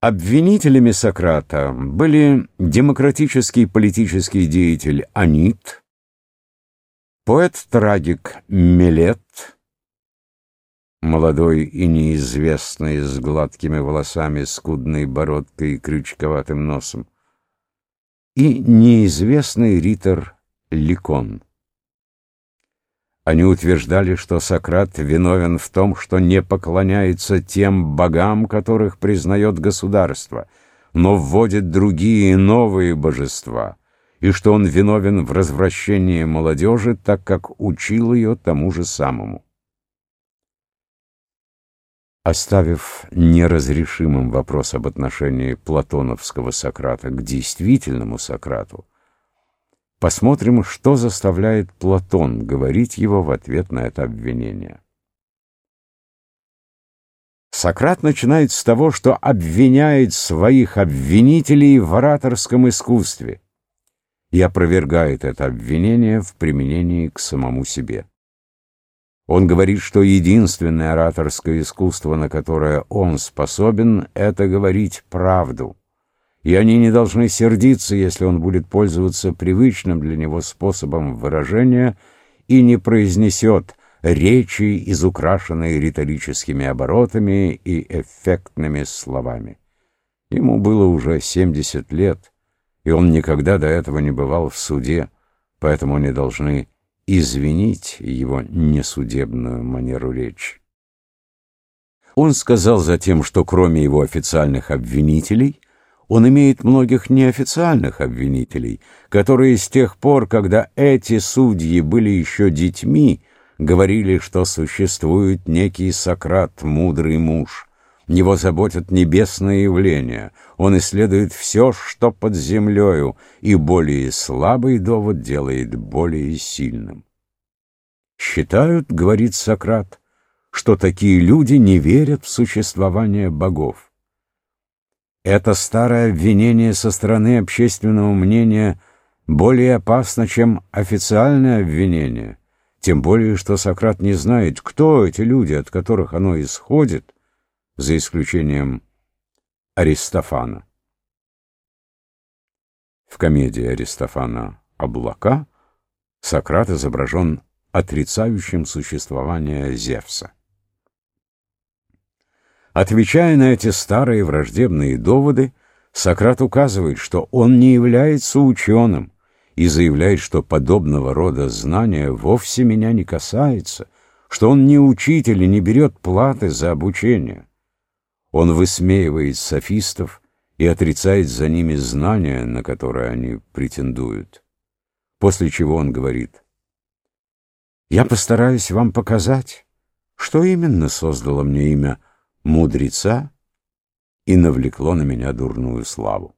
Обвинителями Сократа были демократический политический деятель Анит, поэт-трагик Мелет, молодой и неизвестный, с гладкими волосами, скудной бородкой и крючковатым носом, и неизвестный ритор Ликон. Они утверждали, что Сократ виновен в том, что не поклоняется тем богам, которых признает государство, но вводит другие новые божества, и что он виновен в развращении молодежи, так как учил ее тому же самому. Оставив неразрешимым вопрос об отношении платоновского Сократа к действительному Сократу, Посмотрим, что заставляет Платон говорить его в ответ на это обвинение. Сократ начинает с того, что обвиняет своих обвинителей в ораторском искусстве и опровергает это обвинение в применении к самому себе. Он говорит, что единственное ораторское искусство, на которое он способен, это говорить правду и они не должны сердиться, если он будет пользоваться привычным для него способом выражения и не произнесет речи, изукрашенные риторическими оборотами и эффектными словами. Ему было уже 70 лет, и он никогда до этого не бывал в суде, поэтому они должны извинить его несудебную манеру речи. Он сказал затем, что кроме его официальных обвинителей – он имеет многих неофициальных обвинителей, которые с тех пор, когда эти судьи были еще детьми, говорили, что существует некий Сократ, мудрый муж. Его заботят небесные явления, он исследует все, что под землею, и более слабый довод делает более сильным. Считают, говорит Сократ, что такие люди не верят в существование богов. Это старое обвинение со стороны общественного мнения более опасно, чем официальное обвинение, тем более, что Сократ не знает, кто эти люди, от которых оно исходит, за исключением Аристофана. В комедии Аристофана «Облака» Сократ изображен отрицающим существование Зевса. Отвечая на эти старые враждебные доводы, Сократ указывает, что он не является ученым и заявляет, что подобного рода знания вовсе меня не касается, что он не учитель и не берет платы за обучение. Он высмеивает софистов и отрицает за ними знания, на которые они претендуют. После чего он говорит, «Я постараюсь вам показать, что именно создало мне имя мудреца и навлекло на меня дурную славу.